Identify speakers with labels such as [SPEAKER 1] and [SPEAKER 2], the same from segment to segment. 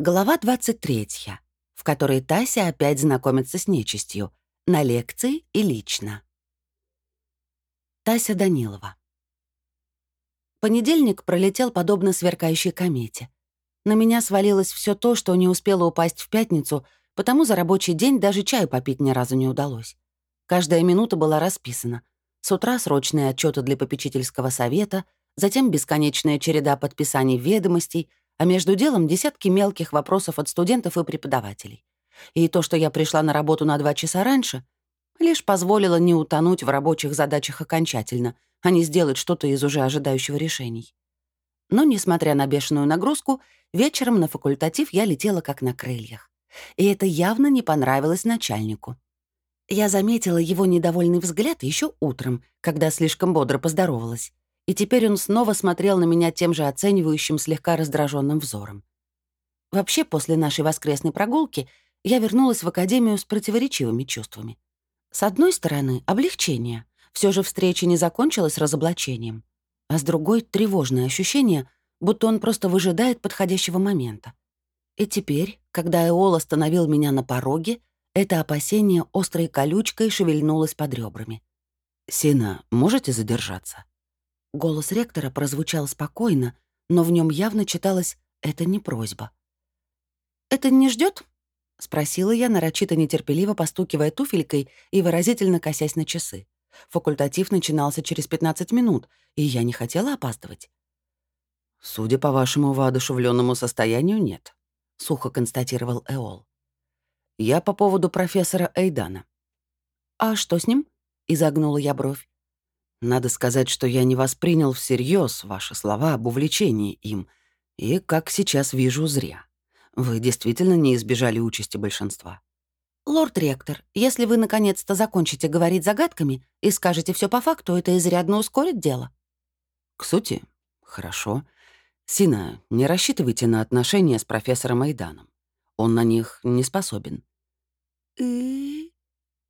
[SPEAKER 1] Глава 23, в которой Тася опять знакомится с нечистью, на лекции и лично. Тася Данилова. Понедельник пролетел подобно сверкающей комете. На меня свалилось все то, что не успело упасть в пятницу, потому за рабочий день даже чаю попить ни разу не удалось. Каждая минута была расписана. С утра срочные отчеты для попечительского совета, затем бесконечная череда подписаний ведомостей, а между делом десятки мелких вопросов от студентов и преподавателей. И то, что я пришла на работу на два часа раньше, лишь позволило не утонуть в рабочих задачах окончательно, а не сделать что-то из уже ожидающего решений. Но, несмотря на бешеную нагрузку, вечером на факультатив я летела как на крыльях. И это явно не понравилось начальнику. Я заметила его недовольный взгляд еще утром, когда слишком бодро поздоровалась и теперь он снова смотрел на меня тем же оценивающим, слегка раздраженным взором. Вообще, после нашей воскресной прогулки я вернулась в академию с противоречивыми чувствами. С одной стороны, облегчение. Все же встреча не закончилась разоблачением. А с другой — тревожное ощущение, будто он просто выжидает подходящего момента. И теперь, когда Эол остановил меня на пороге, это опасение острой колючкой шевельнулось под ребрами. «Сина, можете задержаться?» Голос ректора прозвучал спокойно, но в нем явно читалось «это не просьба». «Это не ждет? спросила я, нарочито нетерпеливо постукивая туфелькой и выразительно косясь на часы. Факультатив начинался через 15 минут, и я не хотела опаздывать. «Судя по вашему воодушевленному состоянию, нет», — сухо констатировал Эол. «Я по поводу профессора Эйдана». «А что с ним?» — изогнула я бровь. Надо сказать, что я не воспринял всерьез ваши слова об увлечении им, и, как сейчас вижу, зря. Вы действительно не избежали участи большинства. «Лорд-ректор, если вы наконец-то закончите говорить загадками и скажете все по факту, это изрядно ускорит дело». «К сути, хорошо. Сина, не рассчитывайте на отношения с профессором Айданом. Он на них не способен». «И...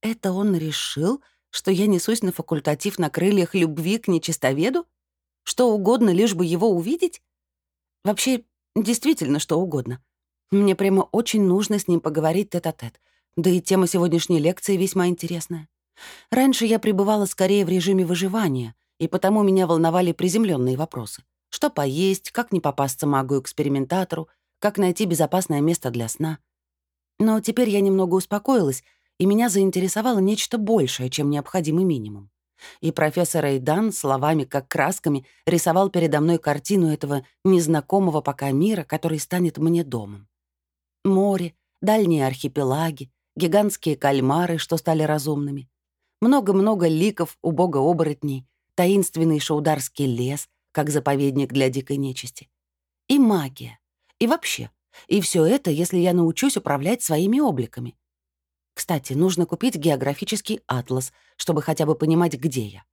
[SPEAKER 1] это он решил, что я несусь на факультатив на крыльях любви к нечистоведу? Что угодно, лишь бы его увидеть? Вообще, действительно, что угодно. Мне прямо очень нужно с ним поговорить тет-а-тет. -тет. Да и тема сегодняшней лекции весьма интересная. Раньше я пребывала скорее в режиме выживания, и потому меня волновали приземленные вопросы. Что поесть, как не попасться магу-экспериментатору, как найти безопасное место для сна. Но теперь я немного успокоилась и меня заинтересовало нечто большее, чем необходимый минимум. И профессор Эйдан словами как красками рисовал передо мной картину этого незнакомого пока мира, который станет мне домом. Море, дальние архипелаги, гигантские кальмары, что стали разумными. Много-много ликов у бога-оборотней, таинственный шаударский лес, как заповедник для дикой нечисти. И магия. И вообще. И все это, если я научусь управлять своими обликами. Кстати, нужно купить географический атлас, чтобы хотя бы понимать, где я.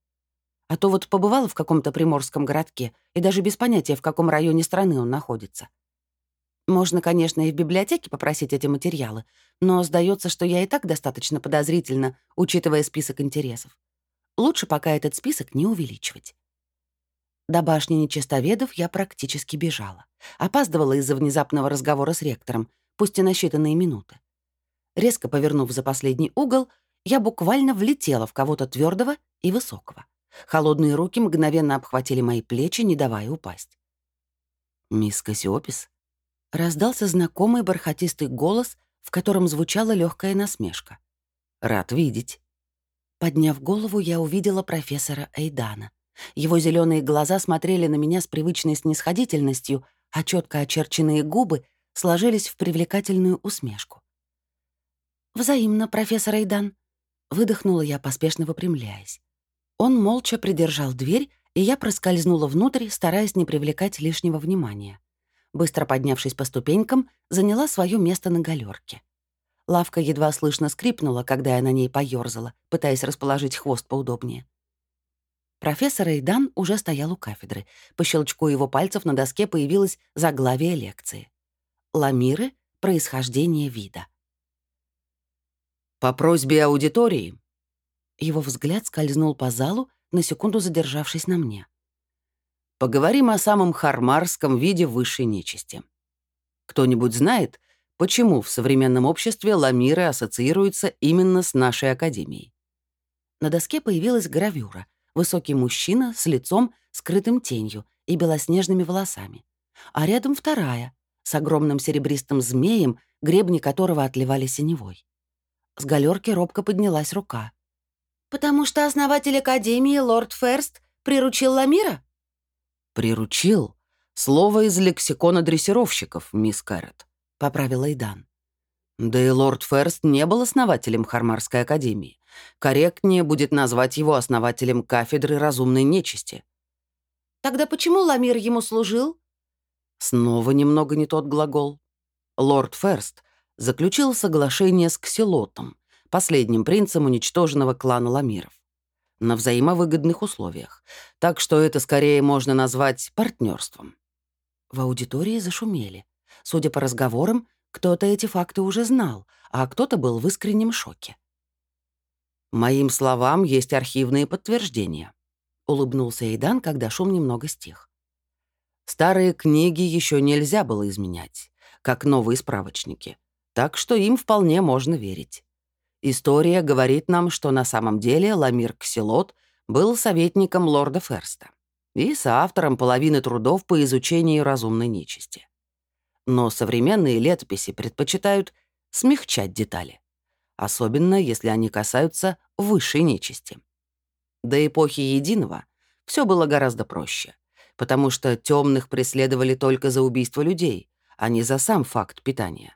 [SPEAKER 1] А то вот побывала в каком-то приморском городке и даже без понятия, в каком районе страны он находится. Можно, конечно, и в библиотеке попросить эти материалы, но сдается, что я и так достаточно подозрительно, учитывая список интересов. Лучше пока этот список не увеличивать. До башни нечистоведов я практически бежала. Опаздывала из-за внезапного разговора с ректором, пусть и на считанные минуты. Резко повернув за последний угол, я буквально влетела в кого-то твердого и высокого. Холодные руки мгновенно обхватили мои плечи, не давая упасть. «Мисс Кассиопис?» Раздался знакомый бархатистый голос, в котором звучала легкая насмешка. «Рад видеть». Подняв голову, я увидела профессора Эйдана. Его зеленые глаза смотрели на меня с привычной снисходительностью, а четко очерченные губы сложились в привлекательную усмешку. «Взаимно, профессор Эйдан», — выдохнула я, поспешно выпрямляясь. Он молча придержал дверь, и я проскользнула внутрь, стараясь не привлекать лишнего внимания. Быстро поднявшись по ступенькам, заняла свое место на галерке. Лавка едва слышно скрипнула, когда я на ней поёрзала, пытаясь расположить хвост поудобнее. Профессор Эйдан уже стоял у кафедры. По щелчку его пальцев на доске появилось заглавие лекции. «Ламиры. Происхождение вида». По просьбе аудитории его взгляд скользнул по залу, на секунду задержавшись на мне. Поговорим о самом хармарском виде высшей нечисти.
[SPEAKER 2] Кто-нибудь знает, почему в современном обществе ламиры ассоциируются именно с нашей академией?
[SPEAKER 1] На доске появилась гравюра. Высокий мужчина с лицом, скрытым тенью и белоснежными волосами. А рядом вторая, с огромным серебристым змеем, гребни которого отливали синевой. С галерки робко поднялась рука. «Потому что основатель Академии, лорд Ферст, приручил Ламира?»
[SPEAKER 2] «Приручил? Слово из лексикона дрессировщиков, мисс Кэррот», — поправил Эйдан. Да и лорд Ферст не был основателем Хармарской академии. Корректнее будет назвать его основателем кафедры разумной нечисти.
[SPEAKER 1] Тогда почему Ламир ему служил?
[SPEAKER 2] Снова немного не тот глагол. Лорд Ферст заключил соглашение с Ксилотом, последним принцем уничтоженного клана Ламиров, на взаимовыгодных условиях, так что это скорее можно назвать партнерством.
[SPEAKER 1] В аудитории зашумели. Судя по разговорам, кто-то эти факты уже знал, а кто-то был в искреннем шоке.
[SPEAKER 2] «Моим словам есть архивные подтверждения», — улыбнулся Эйдан, когда шум немного стих. «Старые книги еще нельзя было изменять, как новые справочники, так что им вполне можно верить. История говорит нам, что на самом деле Ламир Ксилот был советником лорда Ферста и соавтором половины трудов по изучению разумной нечисти. Но современные летописи предпочитают смягчать детали особенно если они касаются высшей нечисти. До эпохи Единого все было гораздо проще, потому что темных преследовали только за убийство людей, а не за сам факт питания.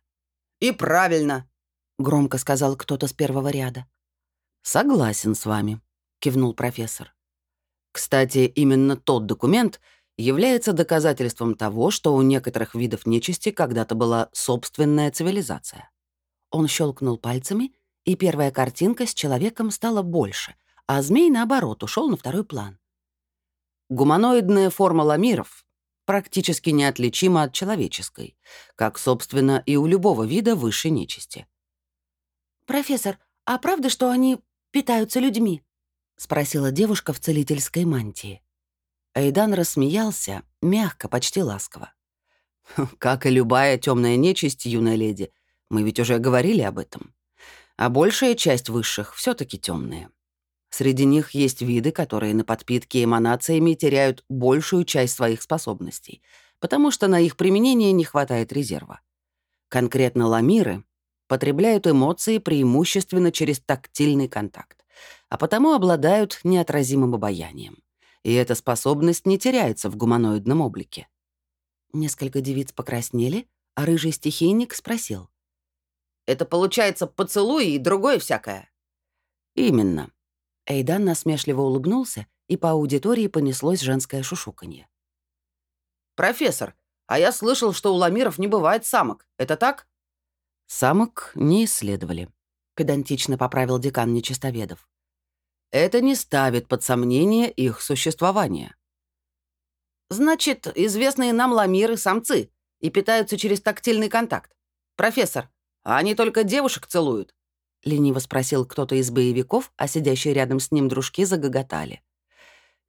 [SPEAKER 3] «И правильно», —
[SPEAKER 1] громко сказал кто-то с первого ряда.
[SPEAKER 2] «Согласен с вами», — кивнул профессор. «Кстати, именно тот документ является доказательством того, что у некоторых видов нечисти когда-то была собственная цивилизация.
[SPEAKER 1] Он щелкнул пальцами, и первая картинка с человеком стала больше, а змей, наоборот, ушел на второй план.
[SPEAKER 2] Гуманоидная форма ламиров практически неотличима от человеческой, как, собственно, и у любого вида высшей нечисти.
[SPEAKER 1] «Профессор, а правда, что они питаются людьми?» — спросила девушка в целительской мантии.
[SPEAKER 2] Эйдан рассмеялся, мягко, почти ласково. «Как и любая темная нечисть, юная леди, мы ведь уже говорили об этом. А большая часть высших все таки темные. Среди них есть виды, которые на подпитке эманациями теряют большую часть своих способностей, потому что на их применение не хватает резерва. Конкретно ламиры потребляют эмоции преимущественно через тактильный контакт, а потому обладают неотразимым обаянием. И эта способность не теряется в гуманоидном облике.
[SPEAKER 1] Несколько девиц покраснели, а рыжий стихийник спросил.
[SPEAKER 3] Это получается поцелуй и другое всякое».
[SPEAKER 2] «Именно».
[SPEAKER 1] Эйдан насмешливо улыбнулся, и по аудитории понеслось женское шушуканье.
[SPEAKER 3] «Профессор, а я слышал, что у ламиров не бывает самок. Это так?»
[SPEAKER 2] «Самок не исследовали», — педантично поправил декан нечистоведов. «Это не ставит под сомнение их существование».
[SPEAKER 3] «Значит, известные нам ламиры — самцы и питаются через тактильный контакт. Профессор, а они только девушек целуют?»
[SPEAKER 1] — лениво спросил кто-то из боевиков, а сидящие рядом с ним дружки загоготали.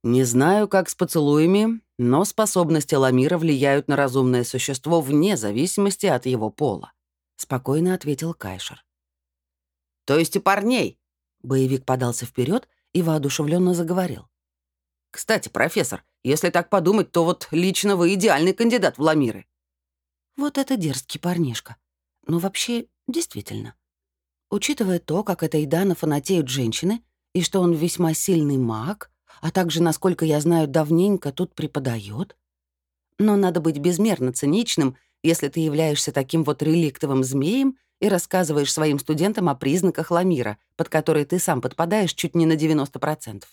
[SPEAKER 2] «Не знаю, как с поцелуями, но способности Ламира влияют на разумное существо вне зависимости от его пола», — спокойно ответил Кайшер.
[SPEAKER 3] «То есть и парней?»
[SPEAKER 1] Боевик подался вперед и воодушевленно заговорил.
[SPEAKER 3] «Кстати, профессор, если так подумать, то вот лично вы идеальный кандидат в Ламиры».
[SPEAKER 1] «Вот это дерзкий парнишка», но вообще, действительно. Учитывая то, как это Идана фанатеют женщины, и что он весьма сильный маг, а также, насколько я знаю, давненько тут преподает. Но надо быть безмерно циничным, если ты являешься таким вот реликтовым змеем и рассказываешь своим студентам о признаках ламира, под которые ты сам подпадаешь чуть не на 90%.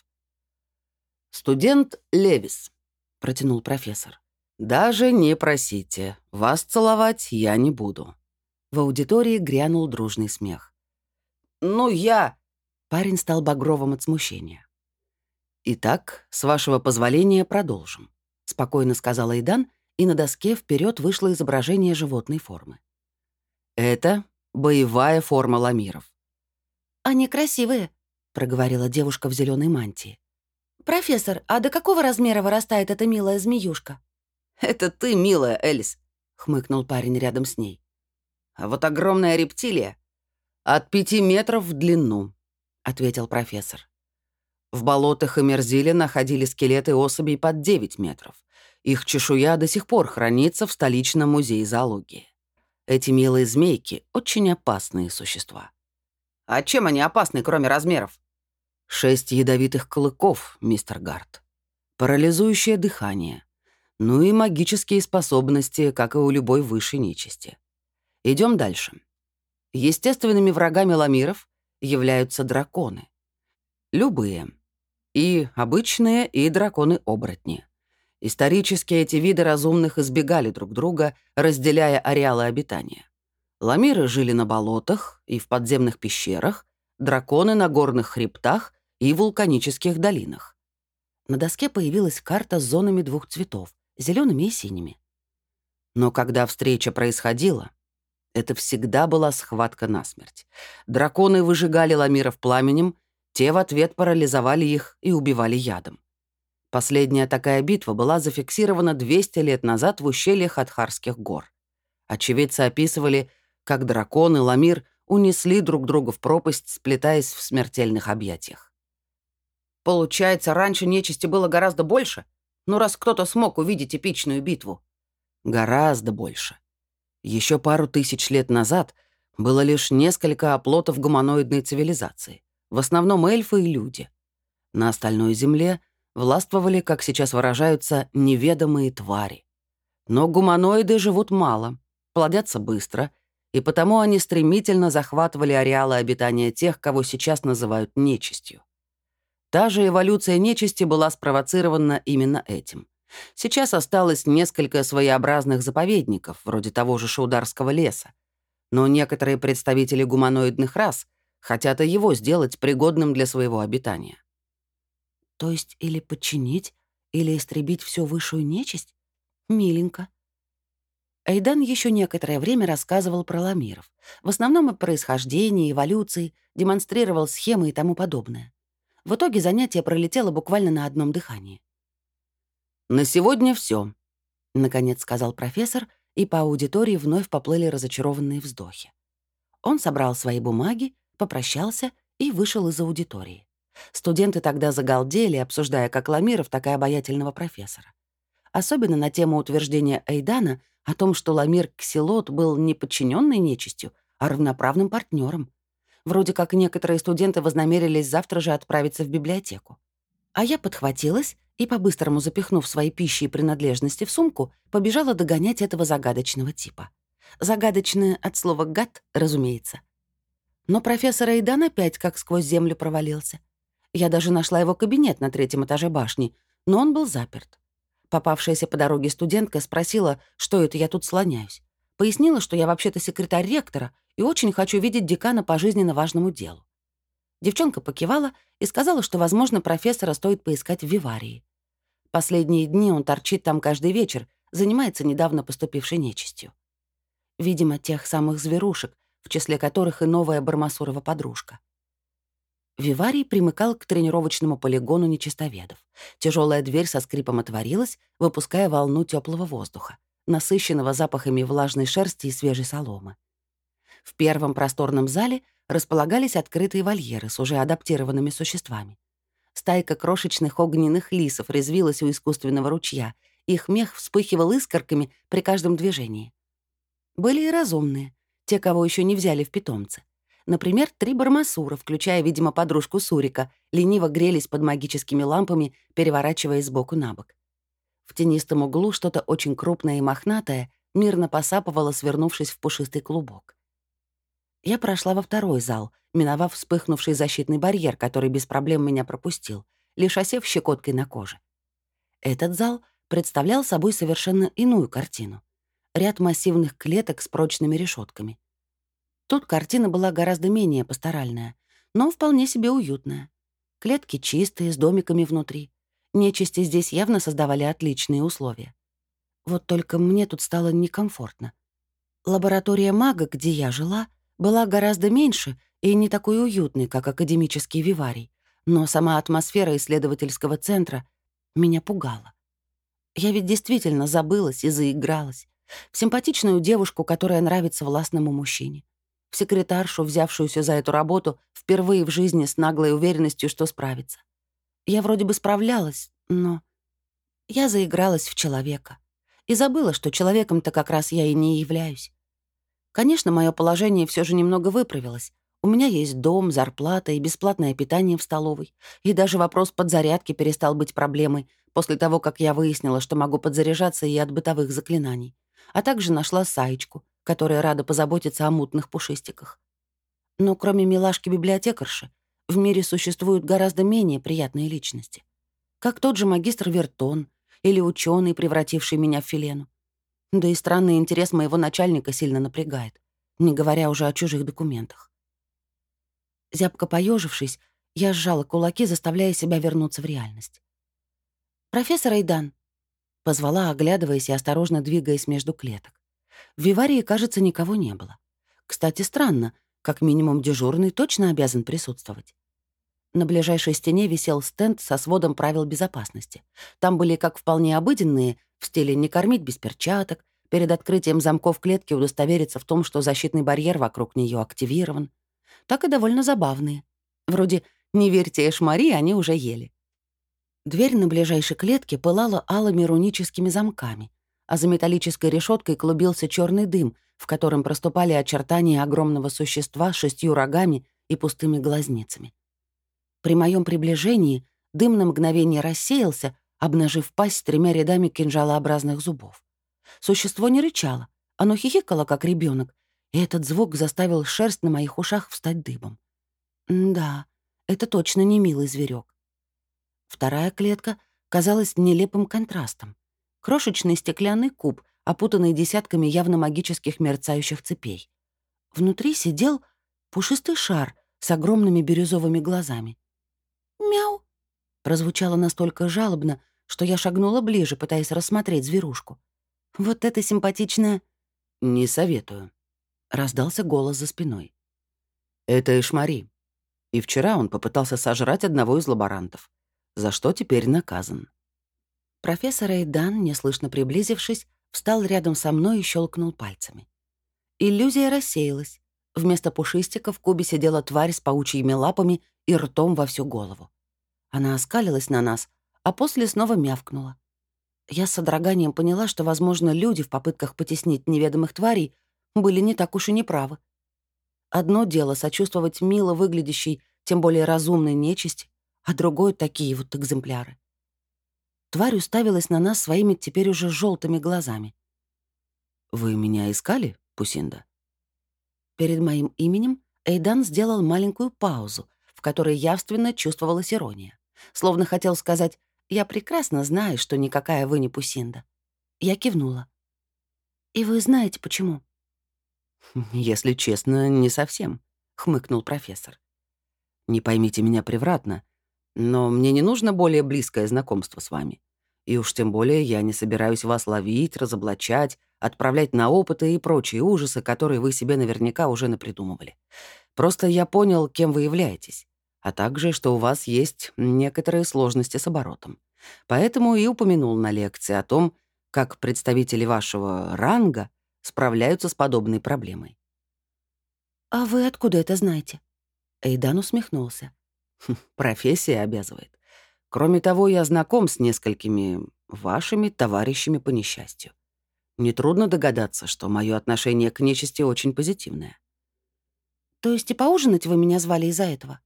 [SPEAKER 2] «Студент Левис», — протянул профессор. «Даже не просите. Вас целовать я не буду.
[SPEAKER 1] В аудитории грянул дружный смех.
[SPEAKER 3] «Ну, я...»
[SPEAKER 1] Парень стал багровым от смущения.
[SPEAKER 2] «Итак, с вашего позволения продолжим», — спокойно сказал Айдан, и на доске вперед вышло изображение животной формы. «Это боевая форма ламиров».
[SPEAKER 1] «Они красивые», — проговорила девушка в зеленой мантии. «Профессор, а до какого размера вырастает эта милая змеюшка?»
[SPEAKER 3] «Это ты, милая Элис», —
[SPEAKER 1] хмыкнул парень рядом с ней.
[SPEAKER 3] «А вот огромная рептилия
[SPEAKER 2] от пяти метров в длину», — ответил профессор. В болотах и Мерзиле находили скелеты особей под 9 метров. Их чешуя до сих пор хранится в столичном музее зоологии. Эти милые змейки — очень опасные существа.
[SPEAKER 3] А чем они опасны, кроме размеров?
[SPEAKER 2] Шесть ядовитых клыков, мистер Гарт. Парализующее дыхание. Ну и магические способности, как и у любой высшей нечисти. Идем дальше. Естественными врагами ламиров являются драконы. Любые. И обычные, и драконы-оборотни. Исторически эти виды разумных избегали друг друга, разделяя ареалы обитания. Ламиры жили на болотах и в подземных пещерах, драконы на горных хребтах и вулканических долинах. На доске появилась карта с зонами двух цветов — зелеными и синими. Но когда встреча происходила, это всегда была схватка насмерть. Драконы выжигали ламиров пламенем, те в ответ парализовали их и убивали ядом. Последняя такая битва была зафиксирована 200 лет назад в ущельях Адхарских гор. Очевидцы описывали, как дракон и Ламир унесли друг друга в пропасть, сплетаясь в смертельных объятиях.
[SPEAKER 3] Получается, раньше нечисти было гораздо больше? Ну, раз кто-то смог увидеть эпичную битву.
[SPEAKER 2] Гораздо больше. Еще пару тысяч лет назад было лишь несколько оплотов гуманоидной цивилизации, в основном эльфы и люди. На остальной земле властвовали, как сейчас выражаются, неведомые твари. Но гуманоиды живут мало, плодятся быстро — и потому они стремительно захватывали ареалы обитания тех, кого сейчас называют нечистью. Та же эволюция нечисти была спровоцирована именно этим. Сейчас осталось несколько своеобразных заповедников, вроде того же Шаударского леса. Но некоторые представители гуманоидных рас хотят и его сделать пригодным для своего обитания.
[SPEAKER 1] То есть или подчинить, или истребить всю высшую нечисть? Миленько. Эйдан еще некоторое время рассказывал про ламиров. В основном о происхождении, эволюции, демонстрировал схемы и тому подобное. В итоге занятие пролетело буквально на одном дыхании.
[SPEAKER 2] «На сегодня все,
[SPEAKER 1] наконец сказал профессор, и по аудитории вновь поплыли разочарованные вздохи. Он собрал свои бумаги, попрощался и вышел из аудитории. Студенты тогда загалдели, обсуждая как Ламиров, так и обаятельного профессора. Особенно на тему утверждения Эйдана — о том, что Ламир Ксилот был не подчиненной нечистью, а равноправным партнером. Вроде как некоторые студенты вознамерились завтра же отправиться в библиотеку. А я подхватилась и, по-быстрому запихнув свои пищи и принадлежности в сумку, побежала догонять этого загадочного типа. Загадочное от слова «гад», разумеется. Но профессор Эйдан опять как сквозь землю провалился. Я даже нашла его кабинет на третьем этаже башни, но он был заперт. Попавшаяся по дороге студентка спросила, что это я тут слоняюсь. Пояснила, что я вообще-то секретарь ректора и очень хочу видеть декана по жизненно важному делу. Девчонка покивала и сказала, что, возможно, профессора стоит поискать в Виварии. Последние дни он торчит там каждый вечер, занимается недавно поступившей нечистью. Видимо, тех самых зверушек, в числе которых и новая Бармасурова подружка. Виварий примыкал к тренировочному полигону нечистоведов. Тяжелая дверь со скрипом отворилась, выпуская волну теплого воздуха, насыщенного запахами влажной шерсти и свежей соломы. В первом просторном зале располагались открытые вольеры с уже адаптированными существами. Стайка крошечных огненных лисов резвилась у искусственного ручья, их мех вспыхивал искорками при каждом движении. Были и разумные, те, кого еще не взяли в питомцы. Например, три бармасура, включая, видимо, подружку Сурика, лениво грелись под магическими лампами, переворачиваясь сбоку на бок. В тенистом углу что-то очень крупное и мохнатое мирно посапывало, свернувшись в пушистый клубок. Я прошла во второй зал, миновав вспыхнувший защитный барьер, который без проблем меня пропустил, лишь осев щекоткой на коже. Этот зал представлял собой совершенно иную картину. Ряд массивных клеток с прочными решетками — Тут картина была гораздо менее пасторальная, но вполне себе уютная. Клетки чистые, с домиками внутри. Нечисти здесь явно создавали отличные условия. Вот только мне тут стало некомфортно. Лаборатория мага, где я жила, была гораздо меньше и не такой уютной, как академический виварий, но сама атмосфера исследовательского центра меня пугала. Я ведь действительно забылась и заигралась, в симпатичную девушку, которая нравится властному мужчине, в секретаршу, взявшуюся за эту работу впервые в жизни с наглой уверенностью, что справится. Я вроде бы справлялась, но я заигралась в человека и забыла, что человеком-то как раз я и не являюсь. Конечно, мое положение все же немного выправилось. У меня есть дом, зарплата и бесплатное питание в столовой. И даже вопрос подзарядки перестал быть проблемой после того, как я выяснила, что могу подзаряжаться и от бытовых заклинаний. А также нашла Саечку, которая рада позаботиться о мутных пушистиках. Но кроме милашки-библиотекарши, в мире существуют гораздо менее приятные личности. Как тот же магистр Вертон или ученый, превративший меня в филену. Да и странный интерес моего начальника сильно напрягает, не говоря уже о чужих документах. Зябко поежившись, я сжала кулаки, заставляя себя вернуться в реальность. «Профессор Айдан», — позвала, оглядываясь и осторожно двигаясь между клеток. В Виварии, кажется, никого не было. Кстати, странно, как минимум дежурный точно обязан присутствовать. На ближайшей стене висел стенд со сводом правил безопасности. Там были как вполне обыденные, в стиле «не кормить без перчаток», перед открытием замков клетки удостовериться в том, что защитный барьер вокруг нее активирован, так и довольно забавные. Вроде «не верьте Эшмари, они уже ели». Дверь на ближайшей клетке пылала алыми руническими замками, а за металлической решеткой клубился черный дым, в котором проступали очертания огромного существа с шестью рогами и пустыми глазницами. При моем приближении дым на мгновение рассеялся, обнажив пасть с тремя рядами кинжалообразных зубов. Существо не рычало, оно хихикало, как ребенок, и этот звук заставил шерсть на моих ушах встать дыбом. да, это точно не милый зверек. Вторая клетка казалась нелепым контрастом. Крошечный стеклянный куб, опутанный десятками явно магических мерцающих цепей. Внутри сидел пушистый шар с огромными бирюзовыми глазами. «Мяу!» прозвучало настолько жалобно, что я шагнула ближе, пытаясь рассмотреть зверушку. Вот это симпатичная...
[SPEAKER 2] «Не советую», — раздался голос за спиной. «Это Эшмари. И вчера он попытался сожрать одного из лаборантов, за что теперь наказан».
[SPEAKER 1] Профессор Эйдан, неслышно приблизившись, встал рядом со мной и щелкнул пальцами. Иллюзия рассеялась. Вместо пушистика в кубе сидела тварь с паучьими лапами и ртом во всю голову. Она оскалилась на нас, а после снова мявкнула. Я с содроганием поняла, что, возможно, люди в попытках потеснить неведомых тварей были не так уж и неправы. Одно дело сочувствовать мило выглядящей, тем более разумной нечисти, а другое — такие вот экземпляры. Тварь уставилась на нас своими теперь уже желтыми глазами.
[SPEAKER 2] «Вы меня искали, Пусинда?»
[SPEAKER 1] Перед моим именем Эйдан сделал маленькую паузу, в которой явственно чувствовалась ирония. Словно хотел сказать «Я прекрасно знаю, что никакая вы не Пусинда». Я кивнула. «И вы знаете, почему?»
[SPEAKER 2] «Если честно, не совсем», — хмыкнул профессор. «Не поймите меня превратно, но мне не нужно более близкое знакомство с вами. И уж тем более я не собираюсь вас ловить, разоблачать, отправлять на опыты и прочие ужасы, которые вы себе наверняка уже напридумывали. Просто я понял, кем вы являетесь, а также, что у вас есть некоторые сложности с оборотом. Поэтому и упомянул на лекции о том, как представители вашего ранга справляются с подобной проблемой.
[SPEAKER 1] «А вы откуда это знаете?» Эйдан усмехнулся.
[SPEAKER 2] «Хм, «Профессия обязывает. Кроме того, я знаком с несколькими вашими товарищами по несчастью. Нетрудно догадаться, что мое отношение к нечисти очень позитивное.
[SPEAKER 1] То есть и поужинать вы меня звали из-за этого?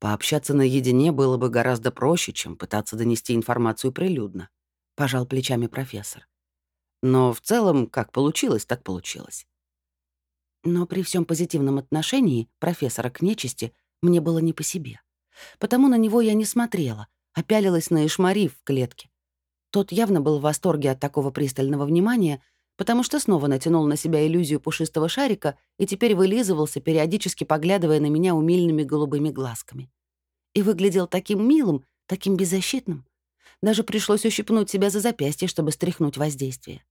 [SPEAKER 2] Пообщаться наедине было бы гораздо проще, чем пытаться донести информацию прилюдно, пожал плечами профессор. Но в целом, как получилось, так получилось.
[SPEAKER 1] Но при всем позитивном отношении профессора к нечисти мне было не по себе. Потому на него я не смотрела, а пялилась на Ишмари в клетке. Тот явно был в восторге от такого пристального внимания, потому что снова натянул на себя иллюзию пушистого шарика и теперь вылизывался, периодически поглядывая на меня умильными голубыми глазками. И выглядел таким милым, таким беззащитным. Даже пришлось ущипнуть себя за запястье, чтобы стряхнуть воздействие.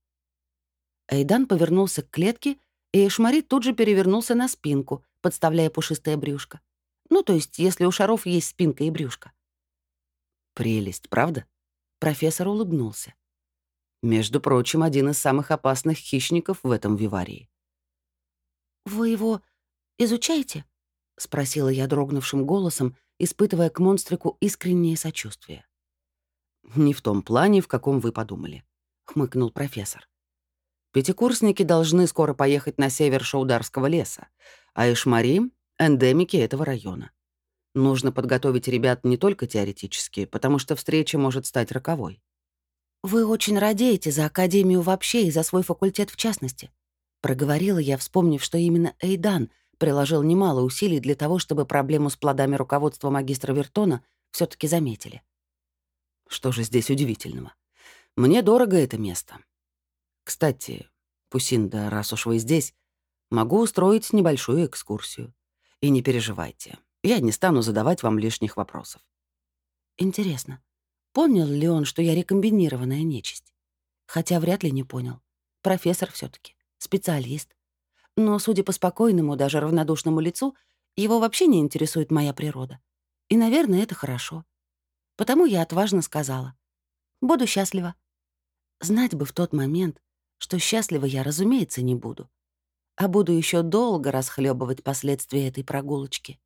[SPEAKER 1] Эйдан повернулся к клетке, и Эшмари тут же перевернулся на спинку, подставляя пушистое брюшко. Ну, то есть, если у шаров есть спинка и брюшко.
[SPEAKER 2] «Прелесть, правда?»
[SPEAKER 1] Профессор улыбнулся.
[SPEAKER 2] Между прочим, один из самых опасных хищников в этом виварии.
[SPEAKER 1] «Вы его изучаете?» — спросила я дрогнувшим голосом, испытывая к монстрику искреннее сочувствие.
[SPEAKER 2] «Не в том плане, в каком вы подумали», — хмыкнул профессор. «Пятикурсники должны скоро поехать на север Шаударского леса, а Ишмари — эндемики этого района. Нужно подготовить ребят не только теоретически, потому что встреча может стать роковой.
[SPEAKER 1] «Вы очень радеете за Академию вообще и за свой факультет в частности», — проговорила я, вспомнив, что именно Эйдан приложил немало усилий для того, чтобы проблему с плодами руководства магистра Вертона все таки заметили.
[SPEAKER 2] Что же здесь удивительного? Мне дорого это место. Кстати, Пусинда, раз уж вы здесь, могу устроить небольшую экскурсию. И не переживайте, я не стану задавать вам лишних вопросов.
[SPEAKER 1] Интересно, Понял ли он, что я рекомбинированная нечисть? Хотя вряд ли не понял. Профессор все таки специалист. Но, судя по спокойному, даже равнодушному лицу, его вообще не интересует моя природа. И, наверное, это хорошо. Потому я отважно сказала. Буду счастлива. Знать бы в тот момент, что счастлива я, разумеется, не буду. А буду еще долго расхлебывать последствия этой прогулочки.